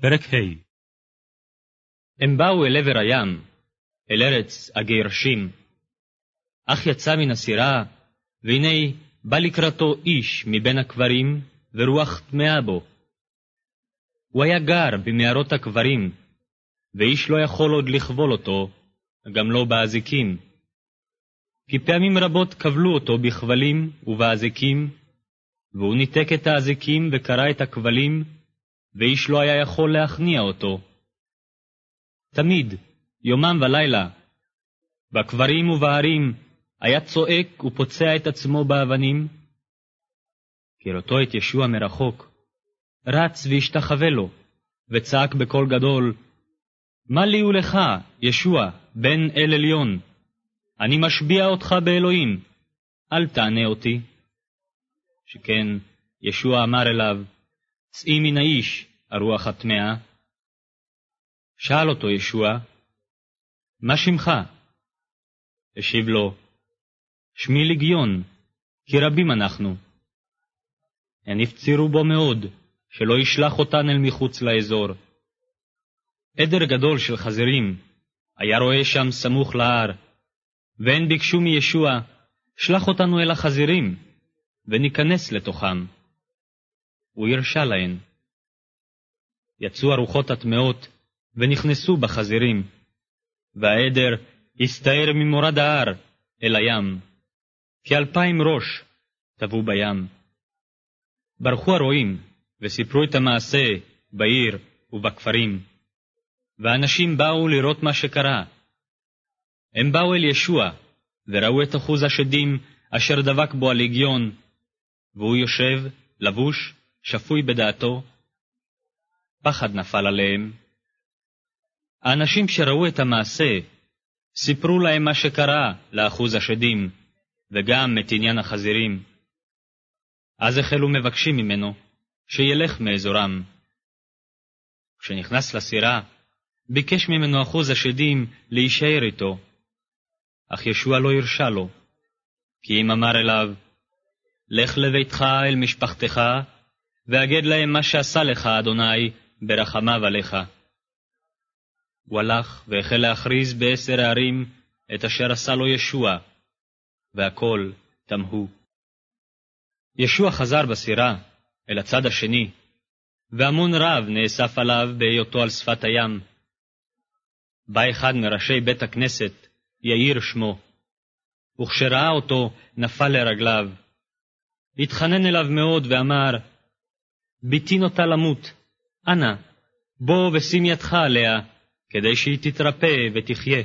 פרק ה' הם באו אל עבר הים, אל ארץ הגרשים. אך יצא מן הסירה, והנה בא לקראתו איש מבין הקברים, ורוח טמאה בו. הוא היה גר במערות הקברים, ואיש לא יכול עוד לכבול אותו, גם לא באזיקים. כי פעמים רבות כבלו אותו בכבלים ובאזיקים, והוא ניתק את האזיקים וקרע את הכבלים, ואיש לא היה יכול להכניע אותו. תמיד, יומם ולילה, בקברים ובהרים, היה צועק ופוצע את עצמו באבנים. כראותו את ישוע מרחוק, רץ והשתחווה לו, וצעק בקול גדול, מה לי ולך, ישוע, בן אל עליון? אני משביע אותך באלוהים, אל תענה אותי. שכן ישוע אמר אליו, צאי מן האיש, הרוח הטמאה. שאל אותו ישוע, מה שמך? השיב לו, שמי לגיון, כי רבים אנחנו. הן הפצירו בו מאוד, שלא ישלח אותן אל מחוץ לאזור. עדר גדול של חזירים היה רואה שם סמוך להר, והן ביקשו מישוע, שלח אותנו אל החזירים, וניכנס לתוכם. הוא הרשה להן. יצאו הרוחות הטמאות ונכנסו בחזירים, והעדר הסתער ממורד ההר אל הים, כאלפיים ראש טבעו בים. ברחו הרועים וסיפרו את המעשה בעיר ובכפרים, ואנשים באו לראות מה שקרה. הם באו אל ישוע, וראו את אחוז השדים אשר דבק בו הלגיון, והוא יושב, לבוש, שפוי בדעתו, פחד נפל עליהם. האנשים שראו את המעשה סיפרו להם מה שקרה לאחוז השדים, וגם את עניין החזירים. אז החלו מבקשים ממנו שילך מאזורם. כשנכנס לסירה, ביקש ממנו אחוז השדים להישאר איתו, אך ישוע לא הרשה לו, כי אם אמר אליו, לך לביתך אל משפחתך, ואגד להם מה שעשה לך, אדוני, ברחמיו עליך. הוא הלך והחל להכריז בעשר הערים את אשר עשה לו ישוע, והכל תמהו. ישוע חזר בסירה אל הצד השני, והמון רב נאסף עליו בהיותו על שפת הים. בא אחד מראשי בית הכנסת, יאיר שמו, וכשראה אותו נפל לרגליו. התחנן אליו מאוד ואמר, בתי נוטה למות, אנא, בוא ושים ידך עליה, כדי שהיא תתרפא ותחיה.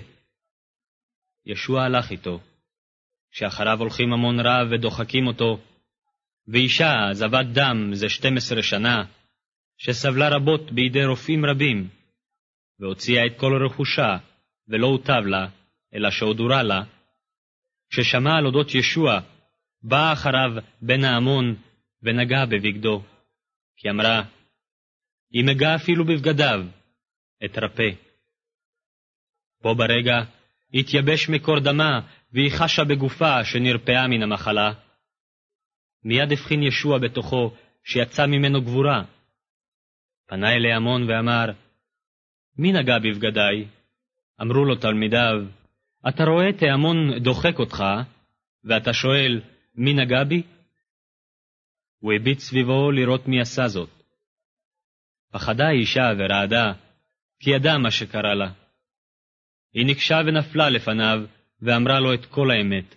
ישוע הלך איתו. כשאחריו הולכים המון רב ודוחקים אותו, ואישה זבת דם זה 12 שנה, שסבלה רבות בידי רופאים רבים, והוציאה את כל רכושה, ולא הוטב לה, אלא שהודורה לה, כששמע על אודות ישוע, בא אחריו בן ההמון ונגע בבגדו, כי אמרה, אם אגע אפילו בבגדיו, אתרפא. בו ברגע התייבש מקור דמה, והיא חשה בגופה שנרפאה מן המחלה. מיד הבחין ישוע בתוכו, שיצא ממנו גבורה. פנה אלי המון ואמר, מי נגע בבגדיי? אמרו לו תלמידיו, אתה רואה את ההמון דוחק אותך, ואתה שואל, מי נגע בי? הוא הביט סביבו לראות מי עשה זאת. פחדה האישה ורעדה, כי ידעה מה שקרה לה. היא ניגשה ונפלה לפניו, ואמרה לו את כל האמת.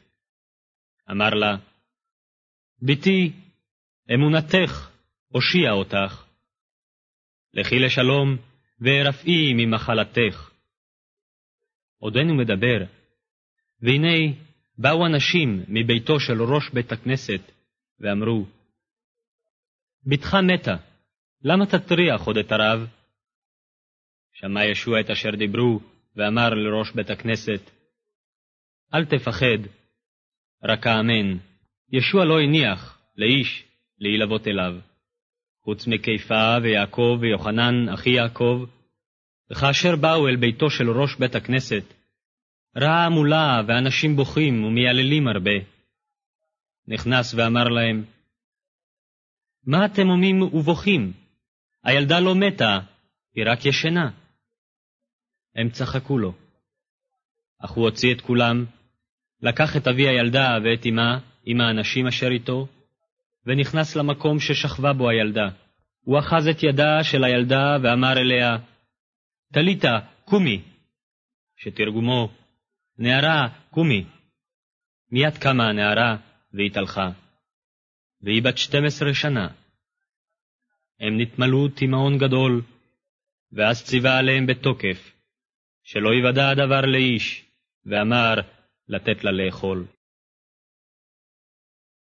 אמר לה, בתי, אמונתך הושיעה אותך. לכי לשלום, והרפאי ממחלתך. עודנו מדבר, והנה באו אנשים מביתו של ראש בית הכנסת, ואמרו, בתך מתה, למה תטריח עוד את הרב? שמע ישוע את אשר דיברו, ואמר לראש בית הכנסת, אל תפחד, רק האמן. ישוע לא הניח לאיש להילוות אליו, חוץ מקיפה ויעקב ויוחנן אחי יעקב, וכאשר באו אל ביתו של ראש בית הכנסת, ראה המולה ואנשים בוכים ומייללים הרבה. נכנס ואמר להם, מה אתם הומים ובוכים? הילדה לא מתה, היא רק ישנה. הם צחקו לו. אך הוא הוציא את כולם, לקח את אבי הילדה ואת אמה עם האנשים אשר איתו, ונכנס למקום ששכבה בו הילדה. הוא אחז את ידה של הילדה ואמר אליה, טליתה, קומי, שתרגומו, נערה, קומי. מיד קמה הנערה והתהלכה, והיא בת שתים עשרה שנה. הם נתמלאו תימהון גדול, ואז ציווה עליהם בתוקף, שלא יוודע הדבר לאיש, ואמר לתת לה לאכול.